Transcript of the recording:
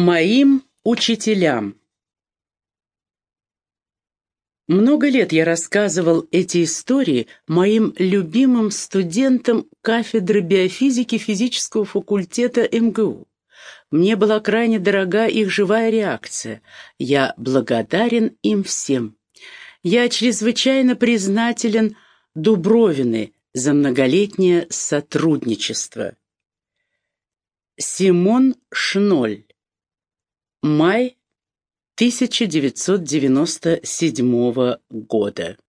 Моим учителям Много лет я рассказывал эти истории моим любимым студентам кафедры биофизики физического факультета МГУ. Мне была крайне дорога их живая реакция. Я благодарен им всем. Я чрезвычайно признателен Дубровины за многолетнее сотрудничество. Симон Шноль Май 1997 года.